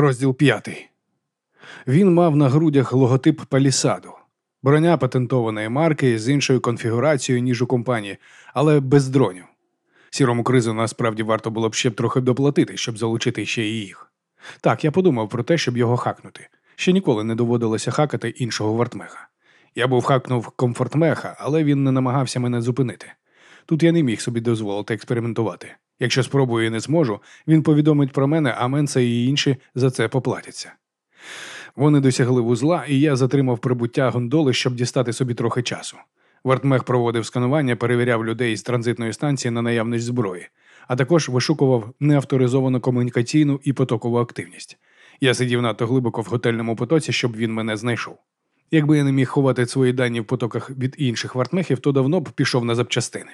Розділ п'ятий. Він мав на грудях логотип палісаду, броня патентованої марки з іншою конфігурацією, ніж у компанії, але без дронів. Сірому кризу насправді варто було б ще трохи доплатити, щоб залучити ще і їх. Так, я подумав про те, щоб його хакнути. Ще ніколи не доводилося хакати іншого вартмеха. Я був хакнув комфортмеха, але він не намагався мене зупинити. Тут я не міг собі дозволити експериментувати. Якщо спробую і не зможу, він повідомить про мене, а Менса і інші за це поплатяться. Вони досягли вузла, і я затримав прибуття гондоли, щоб дістати собі трохи часу. Вартмех проводив сканування, перевіряв людей з транзитної станції на наявність зброї, а також вишукував неавторизовану комунікаційну і потокову активність. Я сидів надто глибоко в готельному потоці, щоб він мене знайшов. Якби я не міг ховати свої дані в потоках від інших вартмехів, то давно б пішов на запчастини.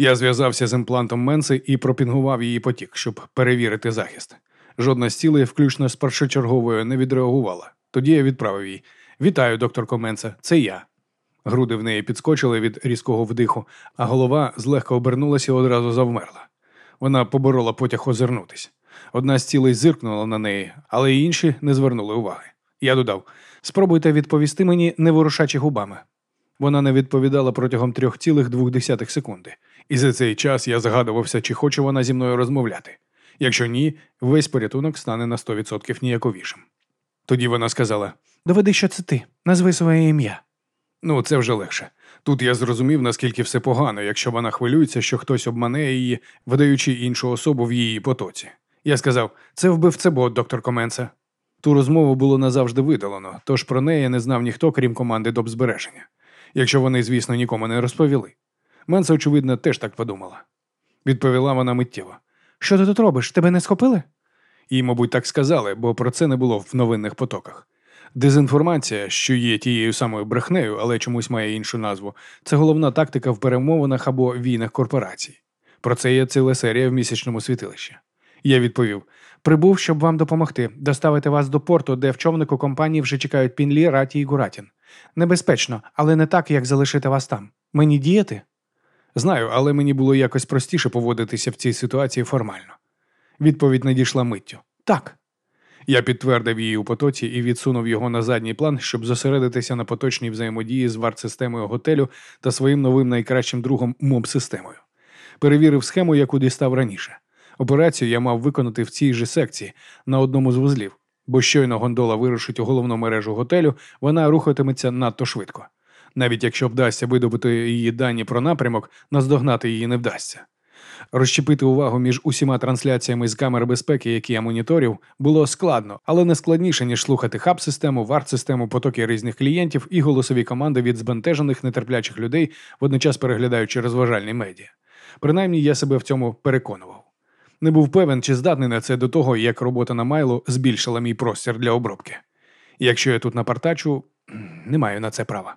Я зв'язався з імплантом Менси і пропінгував її потік, щоб перевірити захист. Жодна з цілей, включно з першочерговою, не відреагувала. Тоді я відправив їй Вітаю, доктор Коменце, це я. Груди в неї підскочили від різкого вдиху, а голова злегка обернулася і одразу завмерла. Вона поборола потяг озирнутись. Одна з цілей зиркнула на неї, але інші не звернули уваги. Я додав: спробуйте відповісти мені, не ворушачи губами. Вона не відповідала протягом трьох цілих двох десятих секунди, і за цей час я згадувався, чи хоче вона зі мною розмовляти. Якщо ні, весь порятунок стане на 100% ніяковішим. Тоді вона сказала: Доведи, що це ти, назви своє ім'я. Ну, це вже легше. Тут я зрозумів, наскільки все погано, якщо вона хвилюється, що хтось обмане її, видаючи іншу особу в її потоці. Я сказав: це вбивцебот, доктор Коменса. Ту розмову було назавжди видалено, тож про неї не знав ніхто, крім команди Добзбереження. Якщо вони, звісно, нікому не розповіли. Менса, очевидно, теж так подумала. Відповіла вона миттєво. Що ти тут робиш? Тебе не схопили? Їй, мабуть, так сказали, бо про це не було в новинних потоках. Дезінформація, що є тією самою брехнею, але чомусь має іншу назву, це головна тактика в перемовинах або війнах корпорацій. Про це є ціла серія в місячному світилищі. Я відповів: прибув, щоб вам допомогти, доставити вас до порту, де в човнику компанії вже чекають Пінлі, Раті і Гуратін. Небезпечно, але не так, як залишити вас там. Мені діяти? Знаю, але мені було якось простіше поводитися в цій ситуації формально. Відповідь надійшла миттю. Так. Я підтвердив її у потоці і відсунув його на задній план, щоб зосередитися на поточній взаємодії з варт-системою готелю та своїм новим найкращим другом моб-системою. Перевірив схему, яку дістав раніше. Операцію я мав виконати в цій же секції на одному з вузлів, бо щойно гондола вирушить у головну мережу готелю, вона рухатиметься надто швидко. Навіть якщо вдасться видобути її дані про напрямок, наздогнати її не вдасться. Розщепити увагу між усіма трансляціями з камер безпеки, які я моніторів, було складно, але не складніше, ніж слухати хаб-систему, варт-систему, потоки різних клієнтів і голосові команди від збентежених нетерплячих людей, водночас переглядаючи розважальні медіа. Принаймні я себе в цьому переконував. Не був певен, чи здатний на це до того, як робота на майлу збільшила мій простір для обробки. Якщо я тут напартачу, не маю на це права.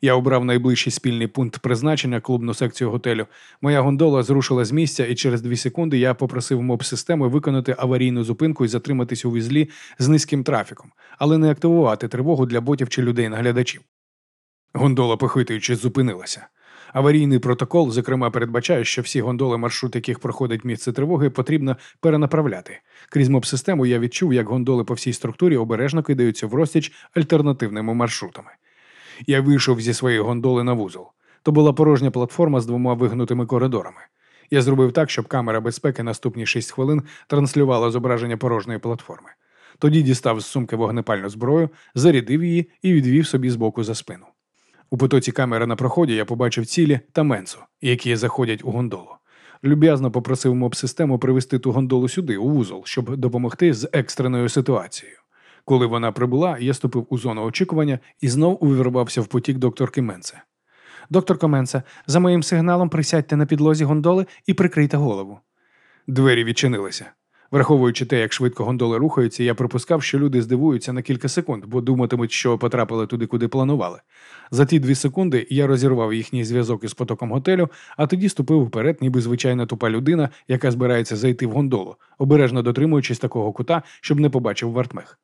Я обрав найближчий спільний пункт призначення клубну секцію готелю. Моя гондола зрушила з місця, і через дві секунди я попросив моб системи виконати аварійну зупинку і затриматися у візлі з низьким трафіком, але не активувати тривогу для ботів чи людей-наглядачів. Гондола, похитуючи, зупинилася. Аварійний протокол, зокрема, передбачає, що всі гондоли, маршрут яких проходить місце тривоги, потрібно перенаправляти. Крізь моб-систему я відчув, як гондоли по всій структурі обережно кидаються в розтіч альтернативними маршрутами. Я вийшов зі своєї гондоли на вузол. То була порожня платформа з двома вигнутими коридорами. Я зробив так, щоб камера безпеки наступні 6 хвилин транслювала зображення порожньої платформи. Тоді дістав з сумки вогнепальну зброю, зарядив її і відвів собі з боку за спину. У потоці камери на проході я побачив цілі та менсу, які заходять у гондолу. Люб'язно попросив моб-систему привести ту гондолу сюди, у вузол, щоб допомогти з екстреною ситуацією. Коли вона прибула, я ступив у зону очікування і знов увірвався в потік докторки Менце. Доктор Коменце, за моїм сигналом присядьте на підлозі гондоли і прикрийте голову. Двері відчинилися. Враховуючи те, як швидко гондоли рухаються, я припускав, що люди здивуються на кілька секунд, бо думатимуть, що потрапили туди, куди планували. За ті дві секунди я розірвав їхній зв'язок із потоком готелю, а тоді ступив вперед, ніби звичайна тупа людина, яка збирається зайти в гондолу, обережно дотримуючись такого кута, щоб не побачив вартмех.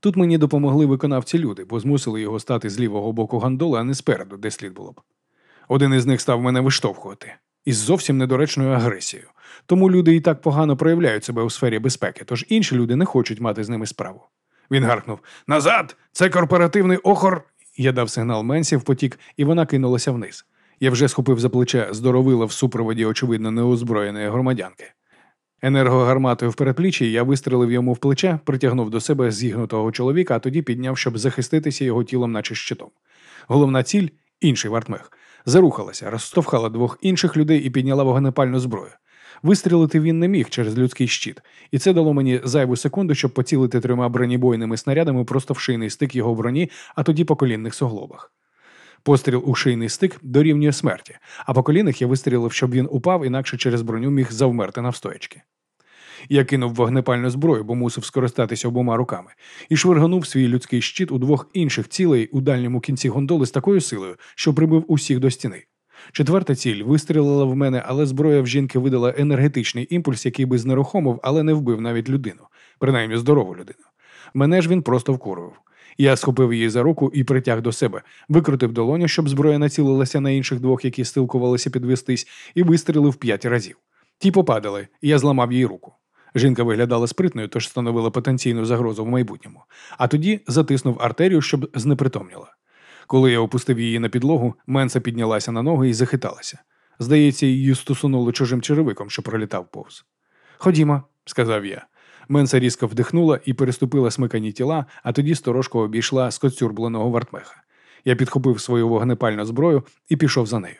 Тут мені допомогли виконавці люди, бо змусили його стати з лівого боку гондоли, а не спереду, де слід було б. Один із них став мене виштовхувати. Із зовсім недоречною агресією. Тому люди і так погано проявляють себе у сфері безпеки, тож інші люди не хочуть мати з ними справу. Він гаркнув Назад! Це корпоративний охор. Я дав сигнал Менсі в потік, і вона кинулася вниз. Я вже схопив за плече здоровила в супроводі, очевидно, неозброєної громадянки. Енергогарматою в передпліччі я вистрелив йому в плече, притягнув до себе зігнутого чоловіка, а тоді підняв, щоб захиститися його тілом, наче щитом. Головна ціль інший вартмех, зарухалася, розстовхала двох інших людей і підняла вогнепальну зброю. Вистрілити він не міг через людський щит, і це дало мені зайву секунду, щоб поцілити трьома бронебойними снарядами просто в шийний стик його броні, а тоді по колінних суглобах. Постріл у шийний стик дорівнює смерті, а по колінах я вистрілив, щоб він упав, інакше через броню міг завмерти навстоячки. Я кинув вогнепальну зброю, бо мусив скористатися обома руками, і швирганув свій людський щит у двох інших цілей у дальньому кінці гондоли з такою силою, що прибив усіх до стіни. Четверта ціль вистрілила в мене, але зброя в жінки видала енергетичний імпульс, який би знерухомив, але не вбив навіть людину, принаймні здорову людину. Мене ж він просто вкурував. Я схопив її за руку і притяг до себе, викрутив долоню, щоб зброя націлилася на інших двох, які стилкувалися підвестись, і вистрілив п'ять разів. Ті попадали, і я зламав їй руку. Жінка виглядала спритною, тож становила потенційну загрозу в майбутньому, а тоді затиснув артерію, щоб знепритомніла. Коли я опустив її на підлогу, Менса піднялася на ноги і захиталася. Здається, її стусунуло чужим черевиком, що пролітав повз. Ходімо, сказав я. Менса різко вдихнула і переступила смикані тіла, а тоді сторожко обійшла скоцюрбленого вартмеха. Я підхопив свою вогнепальну зброю і пішов за нею.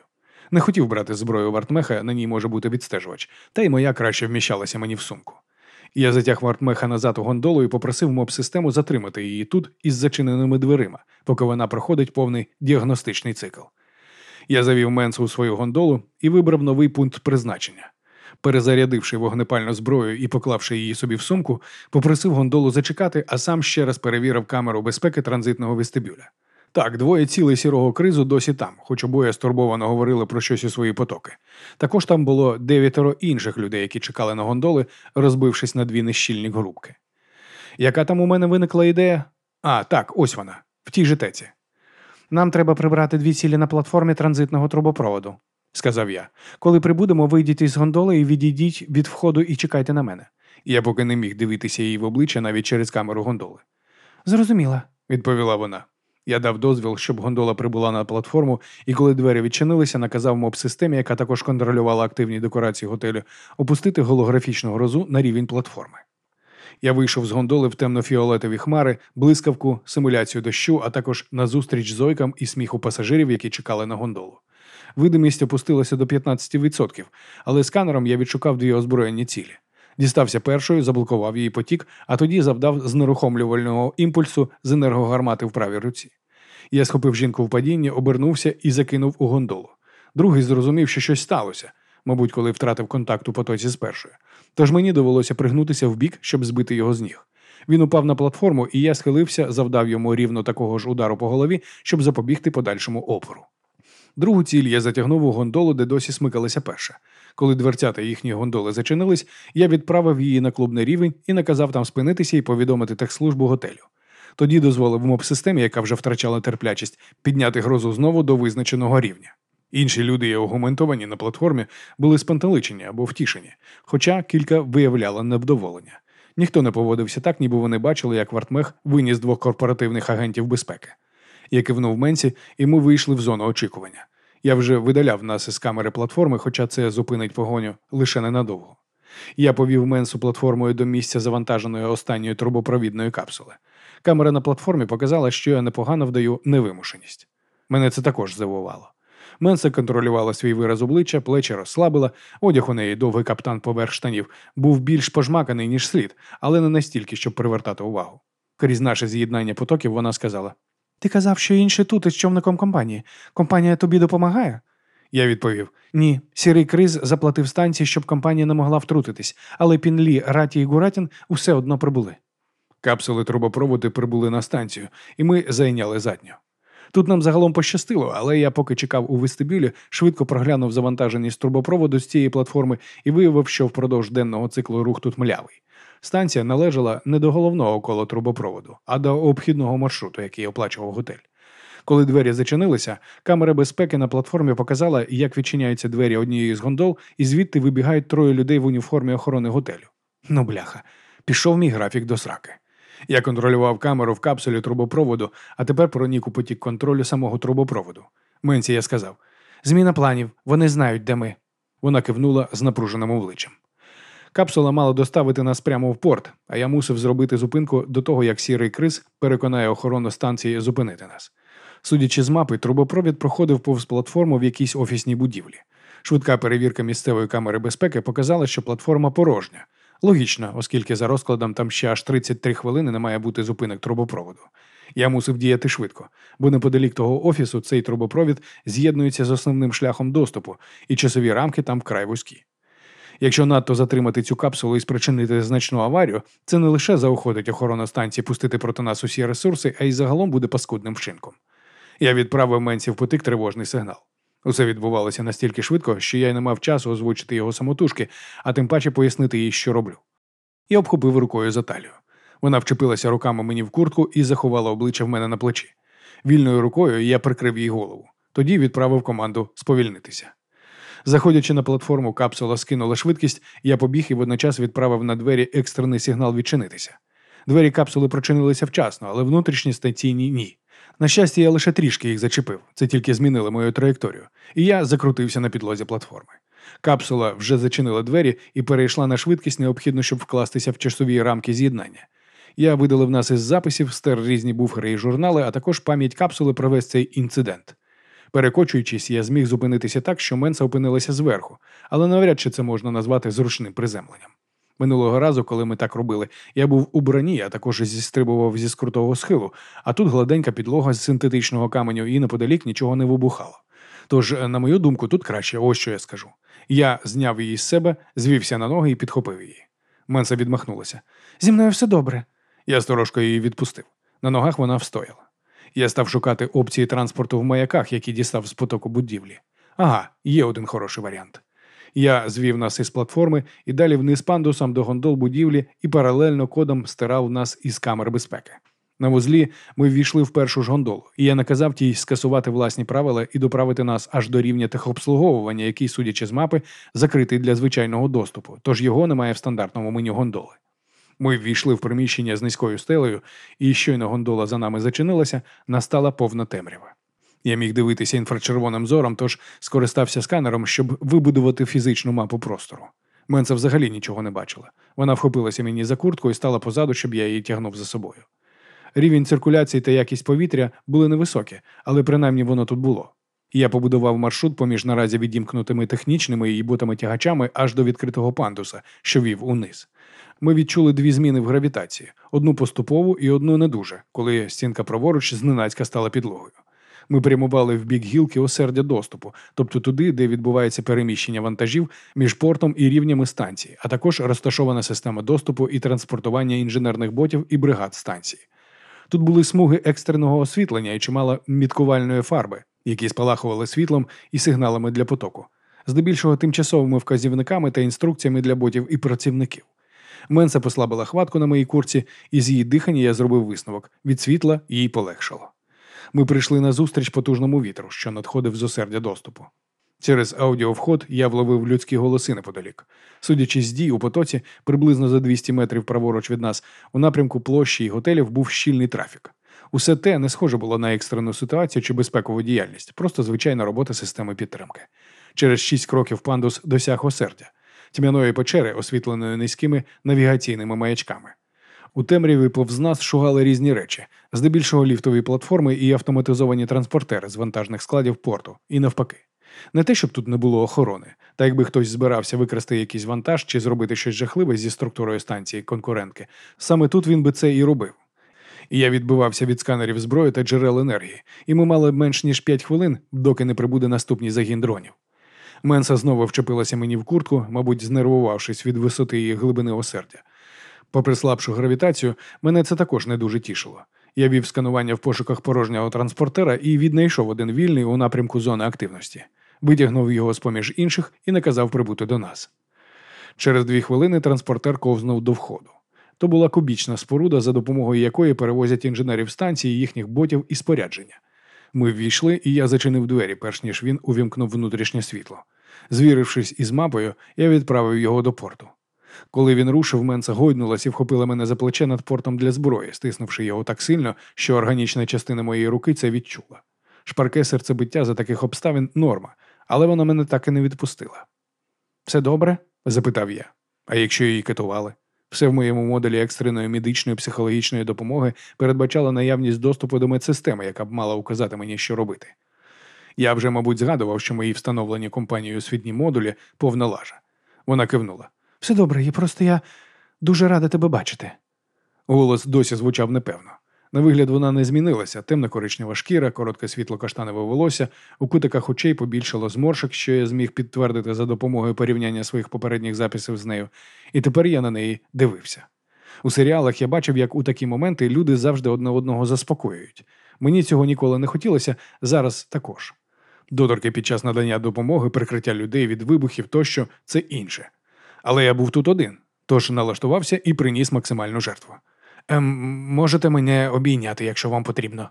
Не хотів брати зброю вартмеха, на ній може бути відстежувач, та й моя краще вміщалася мені в сумку. Я затяг вартмеха назад у гондолу і попросив моб-систему затримати її тут із зачиненими дверима, поки вона проходить повний діагностичний цикл. Я завів Менсу у свою гондолу і вибрав новий пункт призначення. Перезарядивши вогнепальну зброю і поклавши її собі в сумку, попросив гондолу зачекати, а сам ще раз перевірив камеру безпеки транзитного вестибюля. Так, двоє цілей сірого кризу досі там, хоч обоє стурбовано говорили про щось у свої потоки. Також там було дев'ятеро інших людей, які чекали на гондоли, розбившись на дві нещільні групки. Яка там у мене виникла ідея? А, так, ось вона, в тій же теці. Нам треба прибрати дві цілі на платформі транзитного трубопроводу, сказав я. Коли прибудемо, вийдіть із гондоли і відійдіть від входу і чекайте на мене. Я поки не міг дивитися її в обличчя навіть через камеру гондоли. Зрозуміла, відповіла вона. Я дав дозвіл, щоб гондола прибула на платформу, і коли двері відчинилися, наказав моб-системі, яка також контролювала активні декорації готелю, опустити голографічну грозу на рівень платформи. Я вийшов з гондоли в темно-фіолетові хмари, блискавку, симуляцію дощу, а також назустріч зойкам і сміху пасажирів, які чекали на гондолу. Видимість опустилася до 15%, але сканером я відшукав дві озброєнні цілі. Дістався першою, заблокував її потік, а тоді завдав знерухомлювального імпульсу з енергогармати в правій руці. Я схопив жінку в падінні, обернувся і закинув у гондолу. Другий зрозумів, що щось сталося, мабуть, коли втратив контакт у потоці з першою. Тож мені довелося пригнутися в бік, щоб збити його з ніг. Він упав на платформу, і я схилився, завдав йому рівно такого ж удару по голові, щоб запобігти подальшому опору. Другу ціль я затягнув у гондолу, де досі смикалася перша. Коли дверцята їхні гондоли зачинились, я відправив її на клубний рівень і наказав там спинитися і повідомити техслужбу готелю. Тоді дозволив моб-системі, яка вже втрачала терплячість, підняти грозу знову до визначеного рівня. Інші люди, і агументовані на платформі, були спантеличені або втішені, хоча кілька виявляли невдоволення. Ніхто не поводився так, ніби вони бачили, як Вартмех виніс двох корпоративних агентів безпеки. Я кивнув Менсі, і ми вийшли в зону очікування. Я вже видаляв нас із камери платформи, хоча це зупинить погоню лише ненадовго. Я повів Менсу платформою до місця завантаженої останньої трубопровідної капсули. Камера на платформі показала, що я непогано вдаю невимушеність. Мене це також здивувало. Менса контролювала свій вираз обличчя, плечі розслабила, одяг у неї довгий каптан поверх штанів, був більш пожмаканий, ніж слід, але не настільки, щоб привертати увагу. Крізь наше з'єднання потоків вона сказала: Ти казав, що інші тут із човником компанії. Компанія тобі допомагає? Я відповів: ні, сірий криз заплатив станції, щоб компанія не могла втрутитись, але Пінлі, Раті і Гуратін усе одно прибули. Капсули трубопроводи прибули на станцію, і ми зайняли задню. Тут нам загалом пощастило, але я, поки чекав у вестибюлі, швидко проглянув завантаженість трубопроводу з цієї платформи і виявив, що впродовж денного циклу рух тут млявий. Станція належала не до головного кола трубопроводу, а до обхідного маршруту, який оплачував готель. Коли двері зачинилися, камера безпеки на платформі показала, як відчиняються двері однієї з гондол, і звідти вибігають троє людей в уніформі охорони готелю. Ну, бляха, пішов мій графік до сраки. Я контролював камеру в капсулі трубопроводу, а тепер пронік у потік контролю самого трубопроводу. Менці я сказав: Зміна планів, вони знають, де ми. Вона кивнула з напруженим обличчям. Капсула мала доставити нас прямо в порт, а я мусив зробити зупинку до того, як сірий криз переконає охорону станції зупинити нас. Судячи з мапи, трубопровід проходив повз платформу в якійсь офісній будівлі. Швидка перевірка місцевої камери безпеки показала, що платформа порожня. Логічно, оскільки за розкладом там ще аж 33 хвилини не має бути зупинок трубопроводу. Я мусив діяти швидко, бо неподалік того офісу цей трубопровід з'єднується з основним шляхом доступу, і часові рамки там вкрай вузькі. Якщо надто затримати цю капсулу і спричинити значну аварію, це не лише заохотить охорону станції пустити проти нас усі ресурси, а й загалом буде паскудним вчинком. Я відправив менці в потик тривожний сигнал. Усе відбувалося настільки швидко, що я й не мав часу озвучити його самотужки, а тим паче пояснити їй, що роблю. Я обхопив рукою за талію. Вона вчепилася руками мені в куртку і заховала обличчя в мене на плечі. Вільною рукою я прикрив їй голову. Тоді відправив команду сповільнитися. Заходячи на платформу, капсула скинула швидкість, я побіг і водночас відправив на двері екстрений сигнал відчинитися. Двері капсули прочинилися вчасно, але внутрішні стаційні ні. На щастя, я лише трішки їх зачепив, це тільки змінили мою траєкторію, і я закрутився на підлозі платформи. Капсула вже зачинила двері і перейшла на швидкість, необхідно, щоб вкластися в часові рамки з'єднання. Я видалив нас із записів, стер різні буфери і журнали, а також пам'ять капсули про весь цей інцидент. Перекочуючись, я зміг зупинитися так, що менса опинилася зверху, але навряд чи це можна назвати зручним приземленням. Минулого разу, коли ми так робили, я був у броні, а також зістрибував зі скрутого схилу, а тут гладенька підлога з синтетичного каменю і неподалік нічого не вибухало. Тож, на мою думку, тут краще, ось що я скажу. Я зняв її з себе, звівся на ноги і підхопив її. Менса відмахнулася. Зі мною все добре. Я сторожко її відпустив. На ногах вона встояла. Я став шукати опції транспорту в маяках, які дістав з потоку будівлі. Ага, є один хороший варіант. Я звів нас із платформи і далі вниз пандусом до гондол будівлі і паралельно кодом стирав нас із камер безпеки. На вузлі ми ввійшли в першу ж гондолу, і я наказав тій скасувати власні правила і доправити нас аж до рівня техобслуговування, який, судячи з мапи, закритий для звичайного доступу, тож його немає в стандартному меню гондоли. Ми ввійшли в приміщення з низькою стелею, і щойно гондола за нами зачинилася, настала повна темрява. Я міг дивитися інфрачервоним зором, тож скористався сканером, щоб вибудувати фізичну мапу простору. Менса взагалі нічого не бачила. Вона вхопилася мені за куртку і стала позаду, щоб я її тягнув за собою. Рівень циркуляції та якість повітря були невисокі, але принаймні воно тут було. Я побудував маршрут поміж наразі відімкнутими технічними і ботами тягачами аж до відкритого пандуса, що вів униз. Ми відчули дві зміни в гравітації: одну поступову і одну не дуже, коли стінка праворуч зненацька стала підлогою. Ми прямували в бік гілки осердя доступу, тобто туди, де відбувається переміщення вантажів між портом і рівнями станції, а також розташована система доступу і транспортування інженерних ботів і бригад станції. Тут були смуги екстреного освітлення і чимало міткувальної фарби, які спалахували світлом і сигналами для потоку, здебільшого тимчасовими вказівниками та інструкціями для ботів і працівників. Менса послабила хватку на моїй курці, і з її дихання я зробив висновок від світла їй полегшало. Ми прийшли на зустріч потужному вітру, що надходив з осердя доступу. Через аудіовход я вловив людські голоси неподалік. Судячи з дій у потоці, приблизно за 200 метрів праворуч від нас, у напрямку площі і готелів був щільний трафік. Усе те не схоже було на екстрену ситуацію чи безпекову діяльність, просто звичайна робота системи підтримки. Через шість кроків пандус досяг осердя, тьмяної печери, освітленої низькими навігаційними маячками. У темряві повз нас шугали різні речі, здебільшого ліфтові платформи і автоматизовані транспортери з вантажних складів порту, і навпаки. Не те, щоб тут не було охорони, та якби хтось збирався викрасти якийсь вантаж чи зробити щось жахливе зі структурою станції конкурентки, саме тут він би це і робив. Я відбивався від сканерів зброї та джерел енергії, і ми мали менш ніж 5 хвилин, доки не прибуде наступний загін дронів. Менса знову вчепилася мені в куртку, мабуть, знервувавшись від висоти і глибини осердя. Попри слабшу гравітацію, мене це також не дуже тішило. Я вів сканування в пошуках порожнього транспортера і віднайшов один вільний у напрямку зони активності, витягнув його з поміж інших і наказав прибути до нас. Через дві хвилини транспортер ковзнув до входу. То була кубічна споруда, за допомогою якої перевозять інженерів станції, їхніх ботів і спорядження. Ми ввійшли, і я зачинив двері, перш ніж він увімкнув внутрішнє світло. Звірившись із мапою, я відправив його до порту. Коли він рушив, менса гойднулась і вхопила мене за плече над портом для зброї, стиснувши його так сильно, що органічна частина моєї руки це відчула. Шпарке серцебиття за таких обставин норма, але вона мене так і не відпустила. Все добре? запитав я. А якщо її катували? Все в моєму моделі екстреної медичної психологічної допомоги передбачало наявність доступу до медсистеми, яка б мала указати мені, що робити. Я вже, мабуть, згадував, що мої встановлені компанією освітні модулі повна лажа. Вона кивнула. Все добре, я просто я дуже рада тебе бачити. Голос досі звучав непевно. На вигляд вона не змінилася, темно коричнева шкіра, коротке світло каштанове волосся, у кутиках очей побільшало зморшок, що я зміг підтвердити за допомогою порівняння своїх попередніх записів з нею, і тепер я на неї дивився. У серіалах я бачив, як у такі моменти люди завжди одне одного заспокоюють. Мені цього ніколи не хотілося, зараз також. Доторки під час надання допомоги, прикриття людей від вибухів тощо це інше. Але я був тут один, тож налаштувався і приніс максимальну жертву. Ем, можете мене обійняти, якщо вам потрібно.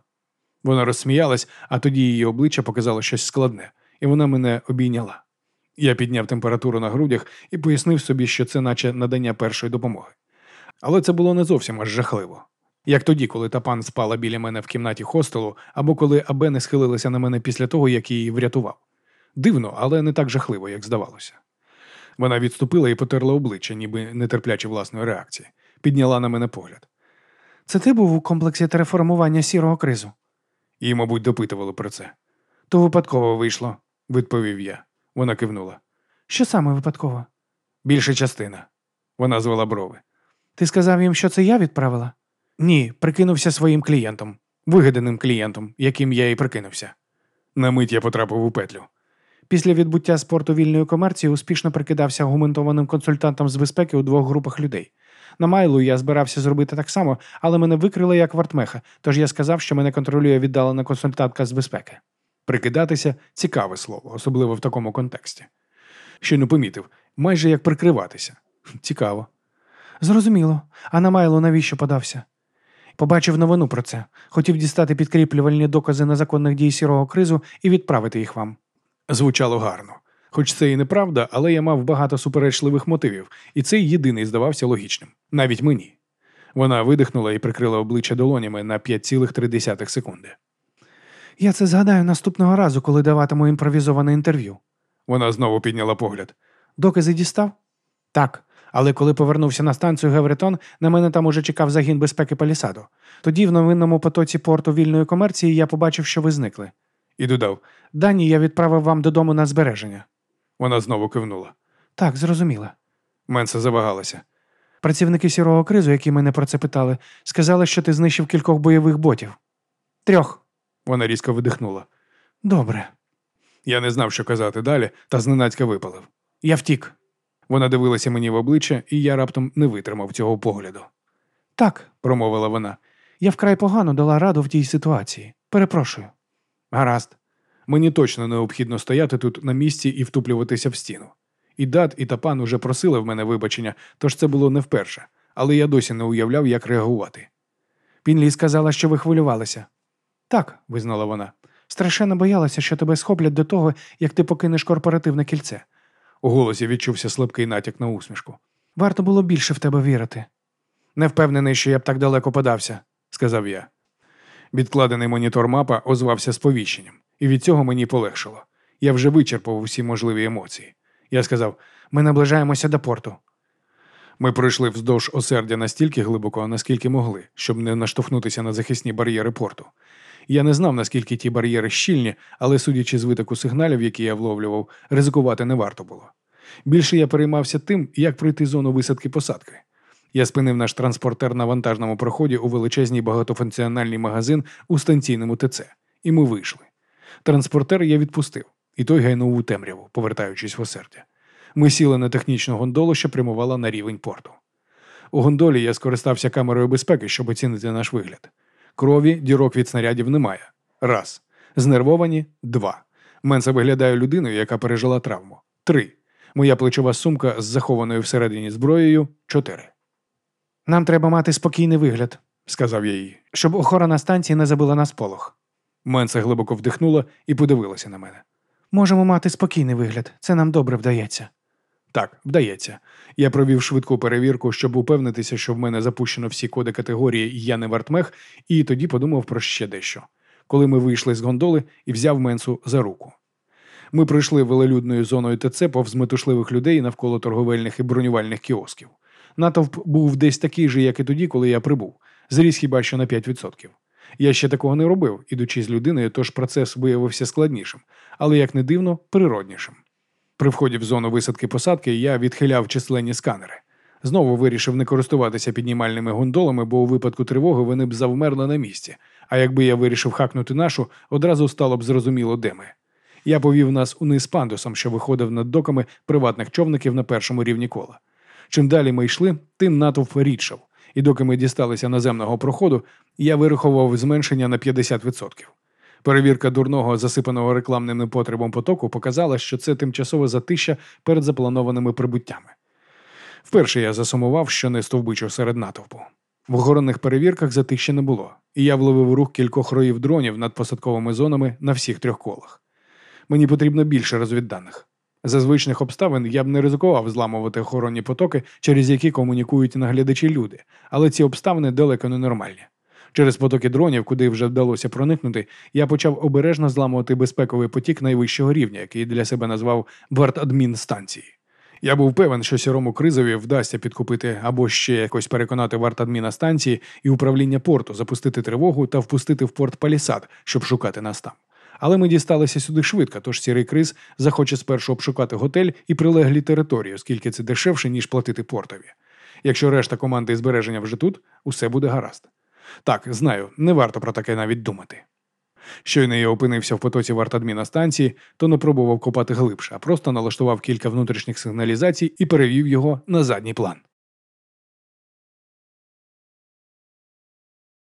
Вона розсміялась, а тоді її обличчя показало щось складне, і вона мене обійняла. Я підняв температуру на грудях і пояснив собі, що це наче надання першої допомоги. Але це було не зовсім аж жахливо. Як тоді, коли та пан спала біля мене в кімнаті хостелу, або коли Абе не схилилася на мене після того, як її врятував. Дивно, але не так жахливо, як здавалося. Вона відступила і потерла обличчя, ніби нетерплячи власної реакції, підняла на мене погляд. Це ти був у комплексі тереформування сірого кризу? Її, мабуть, допитували про це. То випадково вийшло, відповів я. Вона кивнула. Що саме випадково? Більша частина. Вона звела брови. Ти сказав їм, що це я відправила? Ні, прикинувся своїм клієнтом, вигаданим клієнтом, яким я і прикинувся. На мить я потрапив у петлю. Після відбуття спорту вільної комерції успішно прикидався аргументованим консультантом з безпеки у двох групах людей. На Майлу я збирався зробити так само, але мене викрили як вартмеха, тож я сказав, що мене контролює віддалена консультантка з безпеки. Прикидатися цікаве слово, особливо в такому контексті. Що не помітив, майже як прикриватися. Цікаво. Зрозуміло. А на Майлу навіщо подався? Побачив новину про це. Хотів дістати підкріплювальні докази незаконних дій сірого кризу і відправити їх вам. Звучало гарно. Хоч це і неправда, але я мав багато суперечливих мотивів, і цей єдиний здавався логічним, навіть мені. Вона видихнула і прикрила обличчя долонями на 5,3 секунди. Я це згадаю наступного разу, коли даватиму імпровізоване інтерв'ю. Вона знову підняла погляд. Докази дістав? Так. Але коли повернувся на станцію Гевретон, на мене там уже чекав загін безпеки Палісадо. Тоді в новинному потоці порту вільної комерції я побачив, що ви зникли. І додав: Дані я відправив вам додому на збереження. Вона знову кивнула. Так, зрозуміла. Менса завагалася. Працівники сірого кризу, які мене про це питали, сказали, що ти знищив кількох бойових ботів. Трьох. Вона різко видихнула. Добре. Я не знав, що казати далі, та зненацька випалив. Я втік. Вона дивилася мені в обличчя, і я раптом не витримав цього погляду. Так, промовила вона, я вкрай погано дала раду в тій ситуації. Перепрошую. Гаразд. Мені точно необхідно стояти тут на місці і втуплюватися в стіну. І дат, і тапан уже просили в мене вибачення, тож це було не вперше, але я досі не уявляв, як реагувати. Пінлі сказала, що ви хвилювалися. Так, визнала вона. Страшенно боялася, що тебе схоплять до того, як ти покинеш корпоративне кільце. У голосі відчувся слабкий натяк на усмішку. Варто було більше в тебе вірити. Не впевнений, що я б так далеко подався, сказав я. Відкладений монітор мапа озвався сповіщенням, і від цього мені полегшило. Я вже вичерпав усі можливі емоції. Я сказав: ми наближаємося до порту. Ми пройшли вздовж осердя настільки глибоко, наскільки могли, щоб не наштовхнутися на захисні бар'єри порту. Я не знав, наскільки ті бар'єри щільні, але, судячи з витоку сигналів, які я вловлював, ризикувати не варто було. Більше я переймався тим, як пройти зону висадки посадки. Я спинив наш транспортер на вантажному проході у величезній багатофункціональний магазин у станційному ТЦ, і ми вийшли. Транспортер я відпустив, і той гайнув у темряву, повертаючись в осердя. Ми сіли на технічну гондолу, що прямувала на рівень порту. У гондолі я скористався камерою безпеки, щоб оцінити наш вигляд. Крові, дірок від снарядів немає. Раз. Знервовані два. Менса виглядає людиною, яка пережила травму. Три. Моя плечова сумка з захованою всередині зброєю чотири. Нам треба мати спокійний вигляд, сказав я їй, щоб охорона станції не забила нас полох. Менса глибоко вдихнула і подивилася на мене. Можемо мати спокійний вигляд, це нам добре вдається. Так, вдається. Я провів швидку перевірку, щоб упевнитися, що в мене запущено всі коди категорії і я не вартмех, і тоді подумав про ще дещо. Коли ми вийшли з гондоли і взяв Менсу за руку. Ми пройшли велелюдною зоною ТЦ повз метушливих людей навколо торговельних і бронювальних кіосків. Натовп був десь такий же, як і тоді, коли я прибув, зріс хіба що на 5%. Я ще такого не робив, ідучи з людиною, тож процес виявився складнішим, але, як не дивно, природнішим. При вході в зону висадки посадки я відхиляв численні сканери. Знову вирішив не користуватися піднімальними гондолами, бо у випадку тривоги вони б завмерли на місці. А якби я вирішив хакнути нашу, одразу стало б зрозуміло, де ми. Я повів нас униз пандусом, що виходив над доками приватних човників на першому рівні кола. Чим далі ми йшли, тим натовп рідшав. І доки ми дісталися наземного проходу, я вирахував зменшення на 50%. Перевірка дурного, засипаного рекламним непотребом потоку показала, що це тимчасове затища перед запланованими прибуттями. Вперше я засумував, що не стовбичив серед натовпу. В охоронних перевірках затища не було, і я вловив рух кількох роїв дронів над посадковими зонами на всіх трьох колах. Мені потрібно більше розвідданих. За звичних обставин я б не ризикував зламувати охоронні потоки, через які комунікують наглядачі люди, але ці обставини далеко не нормальні. Через потоки дронів, куди вже вдалося проникнути, я почав обережно зламувати безпековий потік найвищого рівня, який для себе назвав вартадмінстанції. Я був певен, що сірому кризові вдасться підкупити або ще якось переконати вартадміна станції і управління порту, запустити тривогу та впустити в порт палісад, щоб шукати нас там. Але ми дісталися сюди швидко, тож сірий криз захоче спершу обшукати готель і прилеглі території, оскільки це дешевше, ніж платити портові. Якщо решта команди збереження вже тут, усе буде гаразд. Так, знаю, не варто про таке навіть думати. Щойно я опинився в потоці вартадміна станції, то не пробував копати глибше, а просто налаштував кілька внутрішніх сигналізацій і перевів його на задній план.